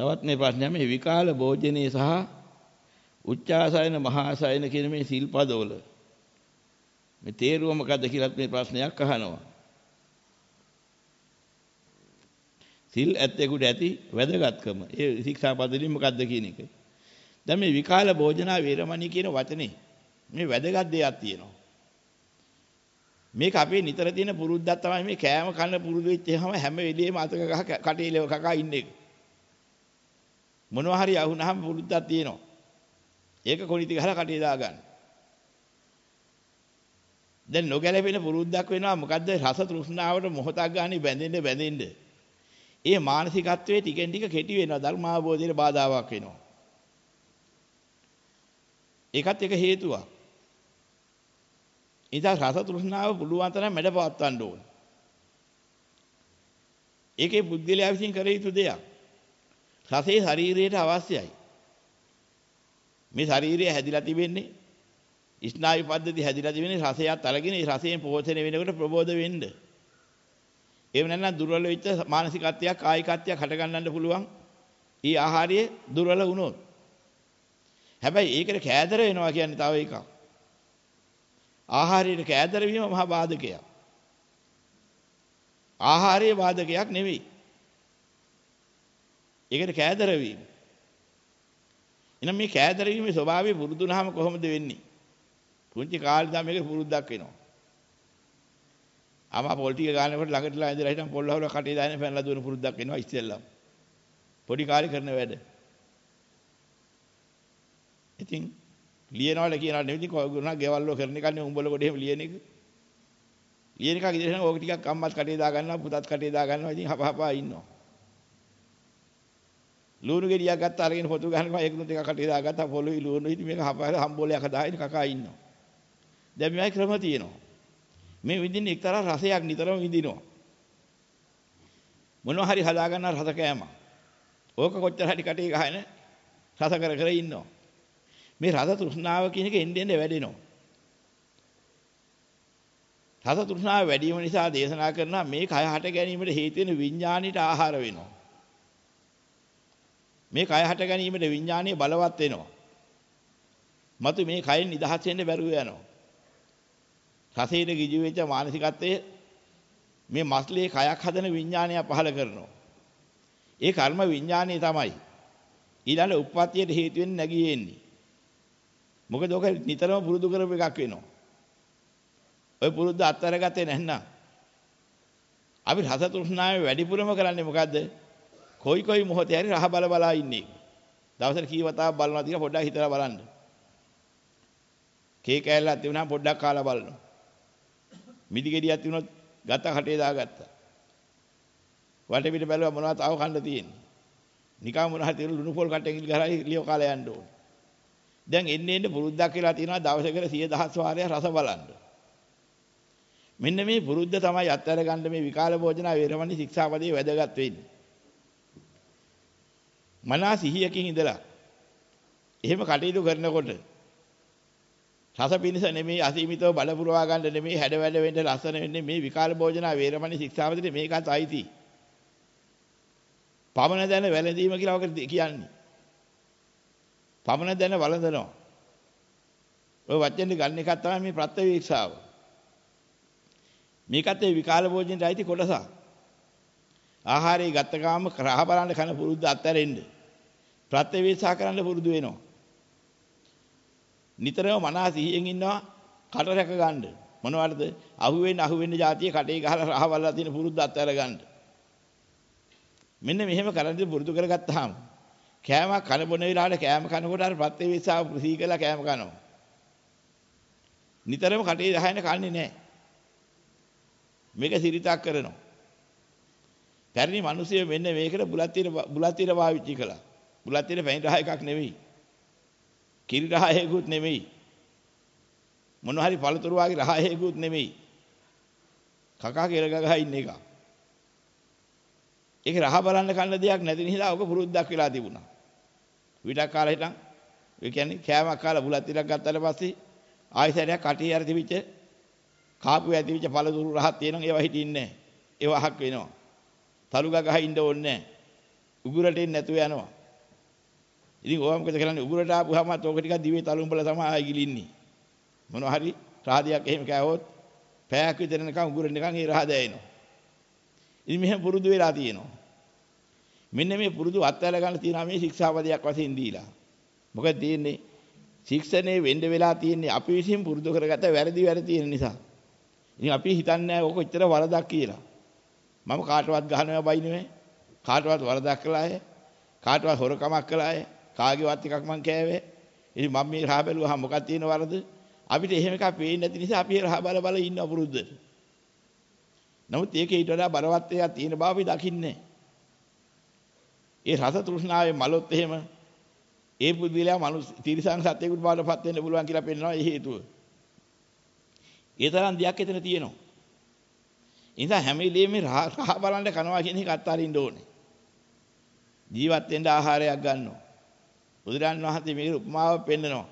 තවත් මේ ප්‍රශ්නය මේ විකාල භෝජනයේ සහ උච්චාසයන මහාසයන කියන මේ සිල්පදවල මේ තේරුව මොකද්ද කියලාත් මේ ප්‍රශ්නයක් අහනවා. සිල් ඇත්තෙකුට ඇති වැදගත්කම. ඒ ශික්ෂාපදලින් මොකද්ද කියන එක. දැන් මේ විකාල භෝජනා වේරමණී කියන වචනේ මේ වැදගත් දෙයක් තියෙනවා. මේක අපේ නිතර තියෙන පුරුද්දක් තමයි මේ කෑම කන්න පුරුදු වෙච්ච හැම හැම වෙලෙම අතක ගහ කටේලව කකා ඉන්න එක. මොනවා හරි අහුනහම පුරුද්දක් තියෙනවා. ඒක කොනිටි ගහලා කටේ දාගන්න. දැන් නොගැලපෙන පුරුද්දක් වෙනවා මොකද්ද රස තෘෂ්ණාවට මොහොතක් ගන්න බැඳෙන්න බැඳෙන්න. ඒ මානසිකත්වයේ ටිකෙන් ටික කෙටි වෙනවා ධර්මාවබෝධයට බාධාවක් වෙනවා. ඒකත් එක හේතුවක්. ඉතින් රස තෘෂ්ණාව පුළුවන් තරම් මැඩ පවත්වන්න ඕන. ඒකේ බුද්ධිලයා විසින් කර යුතු දෙයක්. රසයේ ශරීරයට අවශ්‍යයි. මේ ශරීරය හැදිලා තිබෙන්නේ ස්නායු පද්ධති හැදිලා තිබෙන්නේ රසයත් අරගෙන ඒ රසයෙන් පෝෂණය වෙනකොට ප්‍රබෝධ වෙන්න. එහෙම නැත්නම් දුර්වල වෙච්ච මානසිකත්වයක් කායිකත්වයක් හට ගන්නන්න පුළුවන්. ඊ ආහාරයේ දුර්වල වුණොත්. හැබැයි ඒකට කෑදර වෙනවා කියන්නේ තව එකක්. ආහාරයට කෑදර වීම මහා බාධකයක්. ආහාරයේ බාධකයක් නෙවෙයි. ඒකට කෑදර වීම. එහෙනම් මේ කෑදර වීමේ ස්වභාවය පුරුදුනහම කොහොමද වෙන්නේ? පුංචි කාලේ ඉඳන් මේක පුරුද්දක් වෙනවා. ආම පොල් ටික ගන්නකොට ළඟටලා ඉඳලා හිටන් පොල් වහලා කටේ දාගෙන පැනලා දුවන පුරුද්දක් වෙනවා ඉස්සෙල්ලා. පොඩි කාලේ කරන වැඩ. ඉතින් ලියනවල කියනවා නෙවෙයි කොහොමද ගෙවල් වල කරන එකනේ උඹල කොට එහෙම ලියන එක. ලියන එක ඉතින් ඕක ටිකක් අම්මත් කටේ දා ගන්නවා පුතත් කටේ දා ගන්නවා ඉතින් හපහපා ඉන්නවා. ලුණු ගෙඩියක් ගත්ත අරගෙන පොතු ගහනවා ඒක නුත් එක කටේ දාගත්තා පොළොවේ ලුණු ඉතින් මේක හපහලා හම්බෝලයක් හදාගෙන කකා ඉන්නවා. දැන් මේවයි ක්‍රම තියෙනවා. මේ විඳින්න එක්තරා රසයක් නිතරම විඳිනවා. මොනවා හරි හදා ගන්න රස කෑම. ඕක කොච්චර හරි කටේ ගහන රස කර කර ඉන්නවා. මේ රස තෘෂ්ණාව කියන එක එන්නේ එන්නේ වැඩෙනවා. රස තෘෂ්ණාව වැඩි වීම නිසා දේශනා කරනවා මේ කය හට ගැනීමට හේතු වෙන විඥාණයට ආහාර වෙනවා. මේ කය හට ගැනීමට විඥානීය බලවත් වෙනවා. මතු මේ කයෙන් නිදහස් වෙන්න බැරුව යනවා. රසයේ ගිජු වෙච්ච මානසිකත්වයේ මේ මස්ලේ කයක් හදන විඥානය පහල කරනවා. ඒ කර්ම විඥානය තමයි ඊළඟ උප්පත්තියට හේතු වෙන්නේ නැගී එන්නේ. මොකද ඔක නිතරම පුරුදු කරපු එකක් වෙනවා. ඔය පුරුද්ද අත්හැරගත්තේ නැත්නම් අපි රස තෘෂ්ණාවේ වැඩිපුරම කරන්නේ මොකද්ද? කොයි කොයි මොහොතේ හරි රහ බල බලා ඉන්නේ. දවසට කී වතාවක් බලනවා කියලා පොඩ්ඩක් හිතලා බලන්න. කේ කෑල්ලක් තිබුණාම පොඩ්ඩක් කාලා බලනවා. මිදි ගෙඩියක් තිබුණොත් ගත කටේ දාගත්තා. වටේ පිට බැලුවා මොනවද තව කන්න තියෙන්නේ. නිකන් මොනවා හරි ලුණු පොල් කට්ටෙන් ඉල් ගහලා ලියෝ කාලා යන්න ඕනේ. දැන් එන්නේ එන්නේ පුරුද්දක් කියලා තියෙනවා දවසකට 10000 වාරයක් රස බලන්න. මෙන්න මේ පුරුද්ද තමයි අත්හැර ගන්න මේ විකාල භෝජන වේරමණී ශික්ෂාපදයේ වැදගත් වෙන්නේ. මනා සිහියකින් ඉඳලා එහෙම කටයුතු කරනකොට රස පිනිස නෙමෙයි අසීමිතව බල පුරවා ගන්න නෙමෙයි හැඩ වැඩ වෙන්න ලස්සන වෙන්නේ මේ විකාල භෝජන වේරමණී ශික්ෂාපදයේ මේකත් අයිති. පමන දැන වැළඳීම කියලා ඔක කියන්නේ. පමන දැන වළඳනවා. ඔය වචෙන් ගන්න එකක් තමයි මේ ප්‍රත්‍යවීක්ෂාව. මේකත් ඒ විකාල භෝජනයේ අයිති කොටසක්. ආහාරය ගත්ත ගාම රහ බලන්න කන පුරුද්ද අත්හැරෙන්න. ප්‍රත්‍යවේක්ෂා කරන්න පුරුදු වෙනවා. නිතරම මනස සිහියෙන් ඉන්නවා කට රැක ගන්න. මොනවටද? අහුවෙන්න අහුවෙන්න જાතිය කටේ ගහලා රහ බලලා තියෙන පුරුද්ද අත්හැර ගන්න. මෙන්න මෙහෙම කරන්නේ පුරුදු කරගත්තාම කෑමක් කන බොන වෙලාවට කෑම කනකොට අර ප්‍රත්‍යවේක්ෂාව ප්‍රසීකලා කෑම කනවා. නිතරම කටේ දහයන කන්නේ නැහැ. මේක සිරිතක් කරනවා. පැරණි මිනිස්සු මෙන්න මේකට බුලත් තීර බුලත් තීර පාවිච්චි කළා. බුලත් තීර පැණි රහ එකක් නෙවෙයි. කිරි රහයකුත් නෙමෙයි. මොන හරි පළතුරු වගේ රහයකුත් නෙමෙයි. කකා කියලා ගගා ඉන්න එක. ඒක රහ බලන්න කන්න දෙයක් නැති නිසා ඔක පුරුද්දක් වෙලා තිබුණා. විඩක් කාලා හිටන් ඒ කියන්නේ කෑමක් කාලා බුලත් ටිකක් ගත්තාට පස්සේ ආයෙසරයක් කටේ අර තිබිච්ච කාපු ඇතිවිච්ච පළතුරු රහක් තියෙනවා ඒවා හිටින්නේ නැහැ. ඒවා අහක් වෙනවා. තලු ගගහ ඉන්න ඕනේ නැහැ. උගුරට එන්නේ නැතුව යනවා. ඉතින් ඕවා මොකද කරන්නේ උගුරට ආපුවාමත් ඕක ටිකක් දිවේ තලුම්බල තමයි ආයි ගිලින්නේ. මොනවා හරි රාදියක් එහෙම කෑවොත් පෑයක් විතර නිකන් උගුරෙන් නිකන් ඒ රහ දැයෙනවා. ඉතින් මෙහෙම පුරුදු වෙලා තියෙනවා. මෙන්න මේ පුරුදු අත්හැර ගන්න තියෙනවා මේ ශික්ෂාපදයක් වශයෙන් දීලා. මොකද තියෙන්නේ ශික්ෂණේ වෙන්න වෙලා තියෙන්නේ අපි විසින් පුරුදු කරගත්ත වැරදි වැරදි තියෙන නිසා. ඉතින් අපි හිතන්නේ නැහැ ඕක එච්චර වරදක් කියලා. මම කාටවත් ගහනවා බයිනේ. කාටවත් වරදක් කළාය. කාටවත් හොරකමක් කළාය. කාගේවත් එකක් මං කෑවේ. ඉතින් මම මේ රහ බැලුවා මොකක්ද තියෙන වරද? අපිට එහෙම එකක් පේන්නේ නැති නිසා අපි රහ බල බල ඉන්න අපුරුද්දට. නමුත් ඒකේ ඊට වඩා බරවත් එකක් තියෙන බව අපි දකින්නේ. ඒ රස තෘෂ්ණාවේ මලොත් එහෙම ඒ පුදුලියා මනුස්ස තිරිසන් සත්‍යයකට බාටපත් වෙන්න පුළුවන් කියලා පෙන්නනවා ඒ හේතුව. ඒ තරම් දෙයක් එතන තියෙනවා. ඒ නිසා හැම වෙලෙම රහ බලන්න කනවා කියන එක අත්හරින්න ඕනේ. ජීවත් වෙන්න ආහාරයක් ගන්නවා. බුදුරන් වහන්සේ මේක උපමාව පෙන්නනවා.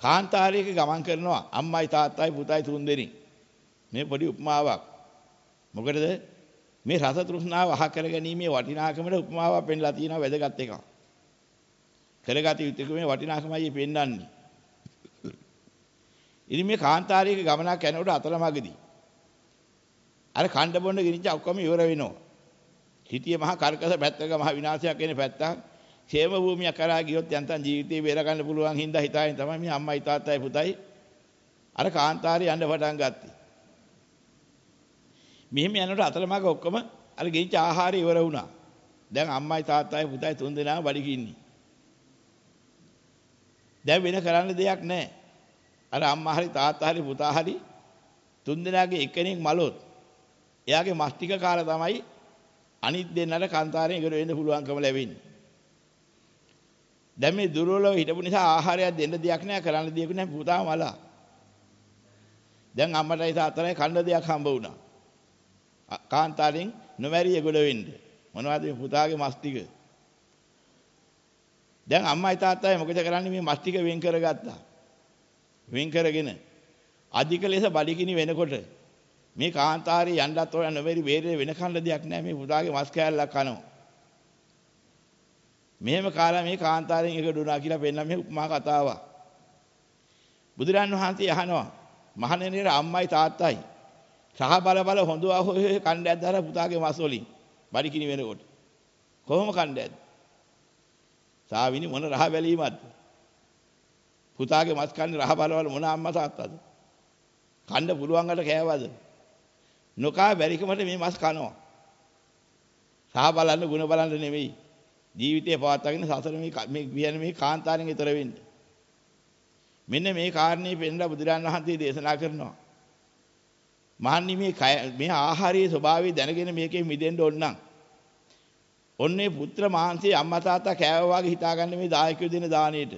කාන්තාරයක ගමන් කරනවා අම්මයි තාත්තයි පුතයි තුන් දෙනෙක්. මේ පොඩි උපමාවක්. මොකටද? මේ රස තෘෂ්ණාව අහ කරගැනීමේ වටිනාකමට උපමාවක් පෙන්ලා තියෙනවා වැදගත් එකක්. කරගත යුතු මේ වටිනාකමයි පෙන්වන්නේ. ඉතින් මේ කාන්තාරයක ගමනක් යනකොට අතරමඟදී අර කණ්ඩ බොන්න ගිනිච්ච ඔක්කොම ඉවර වෙනවා. හිටිය මහා කර්කස පැත්තක මහා විනාශයක් වෙන පැත්තක් ക്ഷേම භූමියක් කරා ගියොත් යන්තම් ජීවිතේ බේර ගන්න පුළුවන් හින්දා හිතාගෙන තමයි මේ අම්මයි තාත්තයි පුතයි අර කාන්තාරේ යන්න පටන් ගත්තේ. මෙහෙම යනකොට අතරමඟ ඔක්කොම අර ගෙනිච්ච ආහාරය ඉවර වුණා. දැන් අම්මයි තාත්තයි පුතයි තුන් දෙනාම බඩගින්නේ. දැන් වෙන කරන්න දෙයක් නැහැ. අර අම්මා හරි තාත්තා හරි පුතා හරි තුන් දෙනාගේ එක්කෙනෙක් මලොත් එයාගේ මස්තික කාලා තමයි අනිත් දෙන්නට කාන්තාරයෙන් ඉගෙන වෙන්න පුළුවන්කම ලැබෙන්නේ. දැන් මේ දුර්වලව හිටපු නිසා ආහාරයක් දෙන්න දෙයක් නැහැ කරන්න දෙයක් නැහැ පුතා මලා. දැන් අම්මටයි තාත්තටයි කන්න දෙයක් හම්බ වුණා. කාන්තාරෙන් නොමැරිය ගොඩ වෙන්න. මොනවද මේ පුතාගේ මස් ටික? දැන් අම්මයි තාත්තයි මොකද කරන්නේ මේ මස් ටික වෙන් කරගත්තා. වෙන් කරගෙන අධික ලෙස බඩගිනි වෙනකොට මේ කාන්තාරේ යන්නත් ඔය නොමැරි බේරේ වෙන කන්න දෙයක් නැහැ මේ පුතාගේ මස් කෑල්ලක් කනවා. මෙහෙම කාලා මේ කාන්තාරයෙන් එක දුනා කියලා පෙන්නන මේ උපමා කතාවක්. බුදුරන් වහන්සේ අහනවා මහණෙනියර අම්මයි තාත්තයි සහ බල බල හොඳවා හොය කණ්ඩයක් දාලා පුතාගේ මස් වලින් බඩිකිනි වෙනකොට කොහොම කණ්ඩයක්ද? සාවිනි මොන රහ බැලීමක්ද? පුතාගේ මස් කන්නේ රහ බල බල මොන අම්මා තාත්තද? කන්න පුළුවන්කට කෑවද? නොකා බැරිකමට මේ මස් කනවා. සහ බලන්න ಗುಣ බලන්න නෙමෙයි. ජීවිතය පවත්වාගෙන සසර මේ මේ කියන්නේ මේ කාන්තාරයෙන් ඈතර වෙන්න. මෙන්න මේ කාරණේ පෙන්ලා බුදුරන් වහන්සේ දේශනා කරනවා. මහන්නි මේ මේ ආහාරයේ ස්වභාවය දැනගෙන මේකෙන් මිදෙන්න ඕන නම් ඔන්නේ පුත්‍ර මාංශේ අම්මා තාත්තා කෑවා වගේ හිතාගන්න මේ දායකයෝ දෙන දාණයට.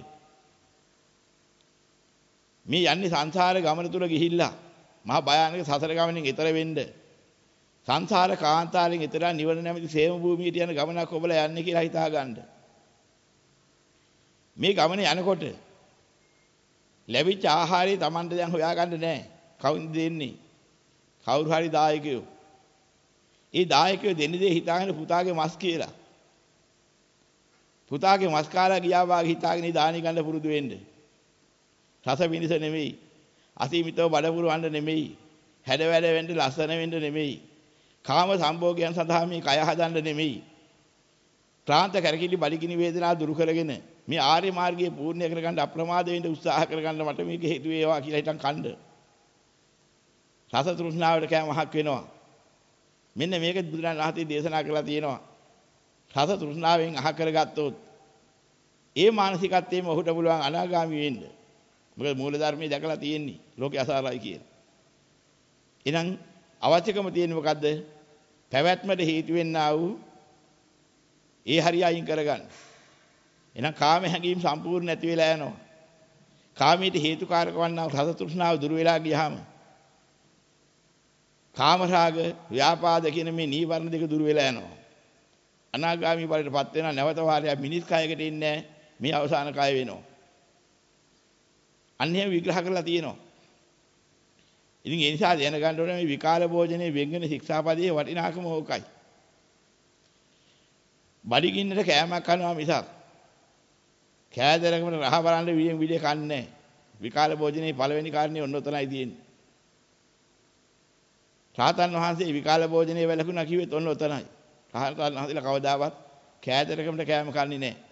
මේ යන්නේ සංසාර ගමන තුල ගිහිල්ලා මහා භයානක සසර ගමනින් ඈතර වෙන්න. සංසාර කාන්තාරයෙන් ඈතර නිවන නැමැති සේම භූමියට යන ගමනක් ඔබලා යන්නේ කියලා හිතාගන්න. මේ ගමනේ යනකොට ලැබිච්ච ආහාරය Tamande දැන් හොයාගන්න නැහැ. කවුද දෙන්නේ? කවුරු හරි දායකයෝ. ඒ දායකයෝ දෙන්නේ දේ හිතාගෙන පුතාගේ මස් කියලා. පුතාගේ මස් කාලා ගියා වාගේ හිතාගෙන දානි ගන්න පුරුදු වෙන්න. රස විනිස නෙමෙයි. අසීමිතව බඩ පුරවන්න නෙමෙයි. හැඩ වැඩ වෙන්න ලස්සන වෙන්න නෙමෙයි. කාම සම්භෝගයන් සඳහා මේ කය හදන්න නෙමෙයි. ක්ලාන්ත කරකිලි බඩගිනි වේදනා දුරු කරගෙන මේ ආර්ය මාර්ගයේ පූර්ණ්‍ය කරගන්න අප්‍රමාද වෙන්න උත්සාහ කරගන්න මට මේක හේතු වේවා කියලා හිතන් කණ්ඩ. රස තෘෂ්ණාවට කෑම මහක් වෙනවා. මෙන්න මේක බුදුරන් වහන්සේ දේශනා කරලා තියෙනවා. රස තෘෂ්ණාවෙන් අහ කරගත්තොත් ඒ මානසිකත්වයේම ඔහුට පුළුවන් අනාගාමී වෙන්න. මොකද මූල ධර්මයේ දැකලා තියෙන්නේ ලෝකේ අසාරයි කියලා. එහෙනම් අවශ්‍යකම තියෙන්නේ මොකද්ද? පැවැත්මට හේතු වෙන්නා වූ ඒ හරිය අයින් කරගන්න. එහෙනම් කාම හැඟීම් සම්පූර්ණ නැති වෙලා යනවා. කාමයට හේතුකාරක වන්නා රස තෘෂ්ණාව දුර වෙලා ගියාම කාමරාග ව්‍යාපාද කියන මේ නීවරණ දෙක දුර වෙලා යනවා. අනාගාමී ඵලයටපත් වෙනවා නැවත වාරයක් මිනිස් කයකට ඉන්නේ මේ අවසාන කය වෙනවා. අන්න එහෙම විග්‍රහ කරලා තියෙනවා. ඉතින් ඒ නිසා දැනගන්න ඕනේ මේ විකාල භෝජනයේ වෙන්ගෙන ශික්ෂාපදයේ වටිනාකම ඕකයි. බඩගින්නට කෑමක් කනවා මිසක් කෑදරකමට රහ බලන්න වියෙන් විදිය කන්නේ විකාල භෝජනයේ පළවෙනි කාරණේ ඔන්න ඔතනයි තියෙන්නේ. රාතන් වහන්සේ විකාල භෝජනයේ වැළකුණා කිව්වෙත් ඔන්න ඔතනයි. රාතන් වහන්සේලා කවදාවත් කෑදරකමට කෑම කන්නේ නැහැ.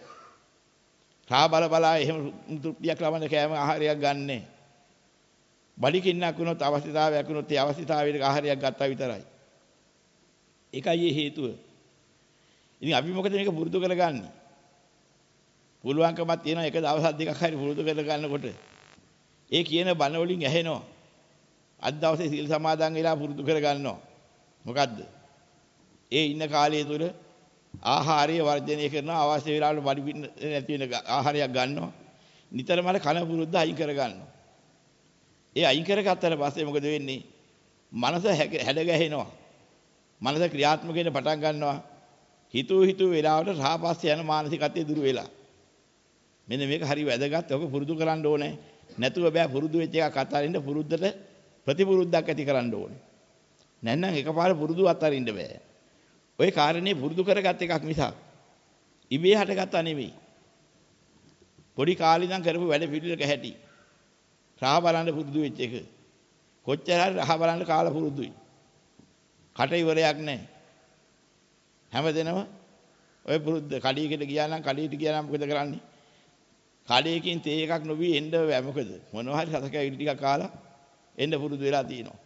රා බල බලා එහෙම තෘප්තියක් ලබන්න කෑම ආහාරයක් ගන්නෑ. බඩිකින්නක් වුණොත් අවශ්‍යතාවයක් වුණොත් ඒ අවශ්‍යතාවයට ආහාරයක් ගත්තා විතරයි. ඒකයි ඒ හේතුව. ඉතින් අපි මොකද මේක පුරුදු කරගන්නේ? පුළුවන්කමක් තියෙනවා එක දවසක් දෙකක් හරි පුරුදු කරගන්නකොට. ඒ කියන බණ වලින් ඇහෙනවා. අද දවසේ සීල් සමාදන් වෙලා පුරුදු කරගන්නවා. මොකද්ද? ඒ ඉන්න කාලය තුල ආහාරය වර්ජනය කරනවා අවශ්‍ය වෙලාවට බඩ පින්න නැති වෙන ආහාරයක් ගන්නවා. නිතරම කන පුරුද්ද අයින් කරගන්නවා. ඒ අයින් කරගත්තට පස්සේ මොකද වෙන්නේ? මනස හැඩ ගැහෙනවා. මනස ක්‍රියාත්මක වෙන්න පටන් ගන්නවා. හිතුව හිතුව වෙලාවට රහපස්සේ යන මානසිකත්වයේ දුර වෙලා. මෙන්න මේක හරි වැදගත්. ඔක පුරුදු කරන්න ඕනේ. නැතුව බෑ පුරුදු වෙච්ච එකක් අතාරින්න පුරුද්දට ප්‍රතිපුරුද්දක් ඇති කරන්න ඕනේ. නැත්නම් එකපාර පුරුදු අතාරින්න බෑ. ওই කාරණේ පුරුදු කරගත් එකක් මිසක් ඉබේ හටගත්තා නෙමෙයි. පොඩි කාලේ ඉඳන් කරපු වැඩ පිළිවෙලක හැටි. රහ බලන්න පුරුදු වෙච්ච එක. කොච්චර හරි රහ බලන්න කාලා පුරුදුයි. කට ඉවරයක් නැහැ. හැමදෙනම ඔය පුරුද්ද කඩියකට ගියා නම් කඩියට ගියා නම් මොකද කරන්නේ? කඩේකින් තේ එකක් නොවි එන්න බෑ මොකද? මොනවා හරි රසක ඉඩි ටිකක් කාලා එන්න පුරුදු වෙලා තියෙනවා.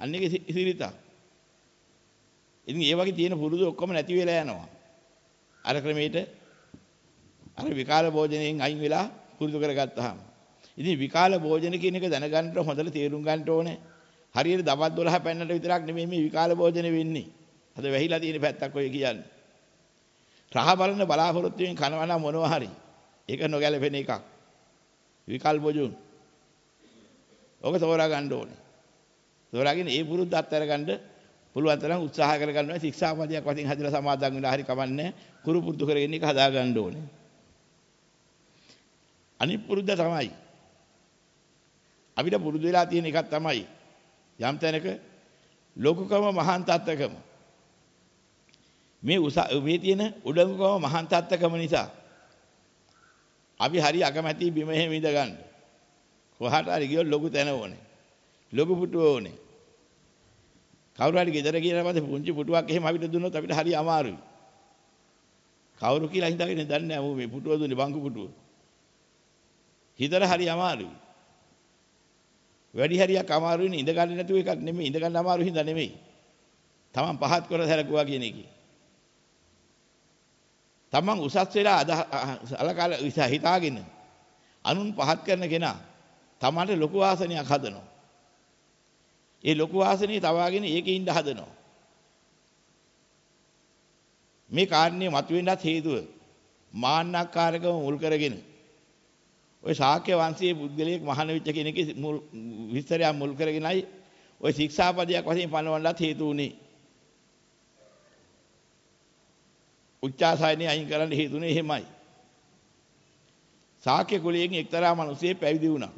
අන්න ඒක ඉසිරිතා. ඉතින් ඒ වගේ තියෙන පුරුදු ඔක්කොම නැති වෙලා යනවා. අර ක්‍රමයට අර විකාල භෝජනයෙන් අයින් වෙලා පුරුදු කරගත්තාම. ඉතින් විකාල භෝජන කියන එක දැනගන්න හොඳට තේරුම් ගන්න ඕනේ. හරියට දවස් 12 පෙන්නට විතරක් නෙමෙයි මේ විකාල භෝජන වෙන්නේ. අද වැහිලා තියෙන පැත්තක් ඔය කියන්නේ. රහ බලන බලාපොරොත්තු වෙන කනවා මොනවා හරි. ඒක නොගැලපෙන එකක්. විකල් භෝජන. ඔක තෝරා ගන්න ඕනේ. තෝරාගෙන ඒ පුරුද්ද අත්හැර ගන්න පුළුවන් තරම් උත්සාහ කරගන්නවා ශික්ෂාපදයක් වශයෙන් හදලා සමාදන් වෙලා හරි කමන්නේ කුරු පුරුදු කරගෙන එක හදා ගන්න ඕනේ. අනිත් පුරුද්ද තමයි අපිට පුරුදු වෙලා තියෙන එකක් තමයි යම් තැනක ලෝකකම මහාන් තත්ත්වකම මේ උස මේ තියෙන උඩඟුකම මහාන් තත්ත්වකම නිසා අපි හරි අකමැති බිම එහෙම ඉඳ ගන්න. කොහාට හරි ගියොත් ලොකු තැන ඕනේ. ලොකු පුටුව ඕනේ. කවුරු හරි ගෙදර ගියලා පස්සේ පුංචි පුටුවක් එහෙම අපිට දුන්නොත් අපිට හරි අමාරුයි. කවුරු කියලා හිතාගෙන දන්නේ නැහැ මේ පුටුව දුන්නේ බංකු පුටුව. හිතලා හරි අමාරුයි. වැඩි හරියක් අමාරුයි නේ ඉඳ ගන්න නැතුව එකක් නෙමෙයි ඉඳ ගන්න අමාරු හින්දා නෙමෙයි. Taman පහත් කර සැලකුවා කියන එකේ. Taman උසස් වෙලා අලකාල හිතාගෙන අනුන් පහත් කරන කෙනා Tamanට ලොකු ආසනයක් හදනවා. ඒ ලොකු ආසනේ තවාගෙන ඒකේ ඉඳ හදනවා. මේ කාරණේ මතුවෙන්නත් හේතුව මාන්නක්කාරකම මුල් කරගෙන ඔය ශාක්‍ය වංශයේ පුද්ගලයෙක් මහාන වෙච්ච කෙනෙක්ගේ මුල් විස්තරය මුල් කරගෙනයි ඔය ශික්ෂාපදයක් වශයෙන් පනවන්නත් හේතු උනේ. උච්චාසයනේ අයින් කරන්න හේතුනේ එහෙමයි. ශාක්‍ය කුලයෙන් එක්තරා මිනිසෙක් පැවිදි වුණා.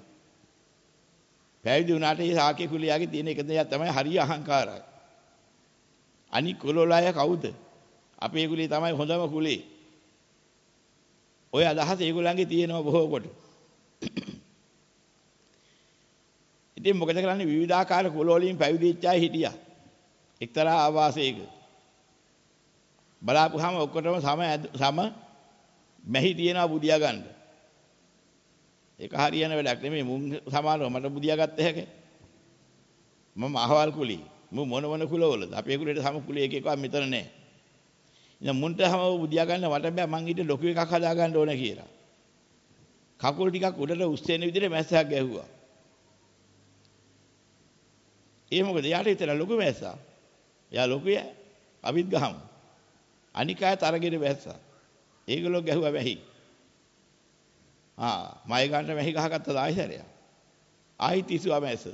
පැවිදි වුණාට ඒ ශාක්‍ය කුලයාගේ තියෙන එක දෙයක් තමයි හරිය අහංකාරයි. අනික් කුලවල අය කවුද? අපේ කුලේ තමයි හොඳම කුලේ. ඔය අදහස ඒගොල්ලන්ගේ තියෙනවා බොහෝ කොට. ඉතින් මොකද කරන්නේ විවිධාකාර කුල වලින් පැවිදි වෙච්ච අය හිටියා. එක්තරා ආවාසයක. බලාපුවාම ඔක්කොටම සම සම මැහි තියනවා බුදියා ගන්න. ඒක හරියන වැඩක් නෙමෙයි මුන් සමානව මට බුදියා ගත්ත හැකේ. මම අහවල් කුලී. මු මොන මොන කුලවලද? අපේ කුලේට සම කුලේ එක එකක් මෙතන නැහැ. ඉතින් මුන්ට හැම බුදියා ගන්න මට බෑ මං ඊට ලොකු එකක් හදා ගන්න ඕන කියලා. කකුල් ටිකක් උඩට උස්සෙන විදිහට මැස්සක් ගැහුවා. ඒ මොකද යාට හිතන ලොකු මැස්සා. එයා ලොකුය. අපිත් ගහමු. අනික අය තරගෙට බැස්සා. ඒගොල්ලෝ ගැහුවා වැහි. ආ මයි ගන්නට වැහි ගහගත්තා ආයිසරයක්. ආයි තිසුවා මැස්ස.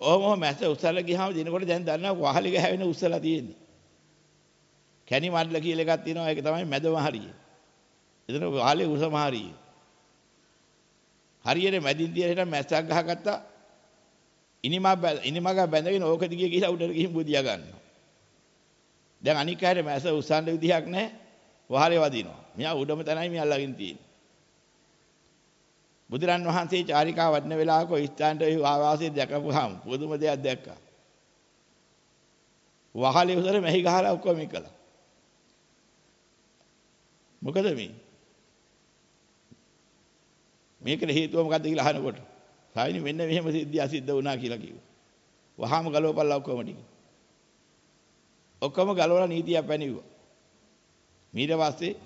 ඔහොම මැස්ස උස්සලා ගියාම දිනකොට දැන් දන්නවා වහලි ගහවෙන උස්සලා තියෙන්නේ. කැණි මඩල කියලා එකක් තියෙනවා ඒක තමයි මැදම හරිය. එතන වහලේ උසම හරිය. හරියට මැදින් තියලා මැස්සක් ගහගත්තා ඉනිමග ඉනිමග බැඳගෙන ඕක දිගේ ගිහිලා උඩට ගිහින් බුදියා ගන්නවා. දැන් අනික් අයට මැස උස්සන්න විදිහක් නැහැ. වහලේ වදිනවා. මෙයා උඩම තැනයි මේ අල්ලගෙන තියෙන්නේ. බුදුරන් වහන්සේ චාරිකා වඩන වෙලාවක ඔය ස්ථානට ඔය ආවාසය දැකපුවාම පුදුම දෙයක් දැක්කා. වහලේ උසර මෙහි ගහලා ඔක්කොම එකලා. මොකද මේ? මේකට හේතුව මොකද්ද කියලා අහනකොට සායිනි මෙන්න මෙහෙම සිද්ධිය අසිද්ධ වුණා කියලා කිව්වා. වහාම ගලවපල්ලා ඔක්කොම ටික. ඔක්කොම ගලවලා නීතියක් පැනෙව්වා. ඊට පස්සේ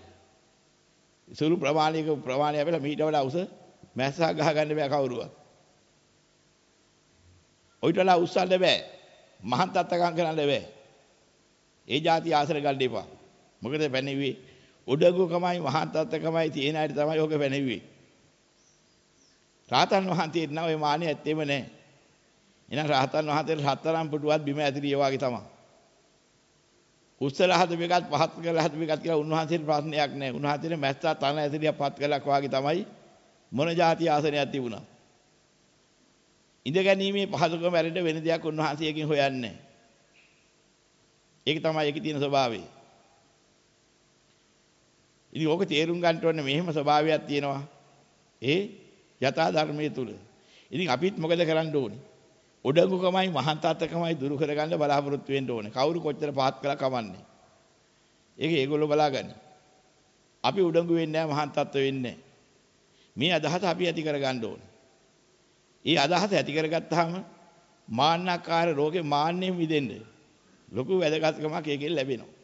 සුළු ප්‍රමාණයක ප්‍රමාණය අපිට මීට වඩා උස මැස්සක් ගහ ගන්න බෑ කවුරුවත්. ඔයිට වඩා උස්සන්න බෑ. මහත් අත්තකම් කරන්න බෑ. ඒ જાති ආශ්‍රය ගන්න එපා. මොකද පැනෙවි උඩගුකමයි මහත් අත්තකමයි තියෙන අයට තමයි ඕක පැනෙවි. රාතන් වහන්සේට නම් ওই මාන්නේ ඇත්තෙම නෑ. එහෙනම් රාතන් වහන්සේට හතරම් පුටුවත් බිම ඇතිරිය වගේ තමයි. උස්සලා හද මේකත් පහත් කරලා හද මේකත් කියලා උන්වහන්සේට ප්‍රශ්නයක් නැහැ. උන්වහන්සේට මැස්සා තන ඇතිරිය පහත් කළක් වගේ තමයි මොන જાති ආසනයක් තිබුණා. ඉඳ ගැනීමේ පහසුකම ඇරෙන්න වෙන දෙයක් උන්වහන්සේකින් හොයන්නේ ඒක තමයි ඒකේ තියෙන ස්වභාවය. ඉතින් ඕක තේරුම් ගන්න ඕනේ මෙහෙම ස්වභාවයක් තියෙනවා. ඒ යථා ධර්මයේ තුල. ඉතින් අපිත් මොකද කරන්න ඕනේ? ඔඩඟුකමයි මහාන්තාතකමයි දුරු කරගන්න බලාපොරොත්තු වෙන්න ඕනේ. කවුරු කොච්චර පහත් කළා කමන්නේ. ඒක ඒගොල්ලෝ බලාගන්න. අපි උඩඟු වෙන්නේ නැහැ මහාන්තාත්ව වෙන්නේ මේ අදහස අපි ඇති කරගන්න ඕනේ. ඒ අදහස ඇති කරගත්තාම මාන්නකාර රෝගේ මාන්නෙන් මිදෙන්න ලොකු වැදගත්කමක් ඒකෙන් ලැබෙනවා.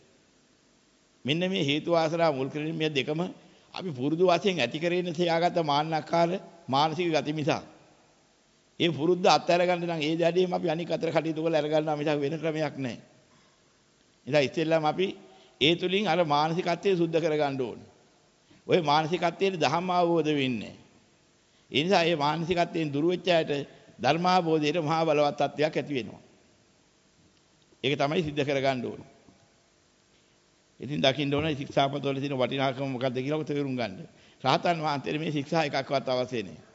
මෙන්න මේ හේතු ආසරා මුල් කරගෙන මේ දෙකම අපි පුරුදු වශයෙන් ඇති කරගෙන තියාගත්ත මාන්නකාර මානසික ගති මිසක් ඒ පුරුද්ද අත්හැර ගන්න නම් ඒ දැඩියම අපි අනික් අතර කටයුතු කරලා අරගන්නවා මිසක් වෙන ක්‍රමයක් නැහැ. ඉතින් ඉතින්ලාම අපි ඒ තුලින් අර මානසිකත්වය සුද්ධ කරගන්න ඕනේ. ওই මානසිකත්වයේ ධම්ම අවබෝධ වෙන්නේ. ඒ නිසා මේ මානසිකත්වයෙන් දුර වෙච්ච අයට ධර්මාබෝධයට මහා බලවත් තත්වයක් ඇති වෙනවා. ඒක තමයි සිද්ධ කරගන්න ඕනේ. ඉතින් දකින්න ඕනේ ශික්ෂාපදවල තියෙන වටිනාකම මොකක්ද කියලා තේරුම් ගන්න. රහතන් වහන්සේට මේ ශික්ෂා එකක්වත් අවශ්‍ය නැහැ.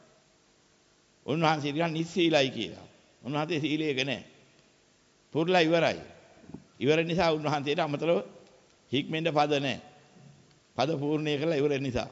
උන්වහන්සේ කියන නිස්සීලයි කියලා. උන්වහන්සේ සීලයක නැහැ. පුරුලා ඉවරයි. ඉවර නිසා උන්වහන්සේට අමතරව හික්මෙන්න පද නැහැ. පද පූර්ණය කළා ඉවර නිසා.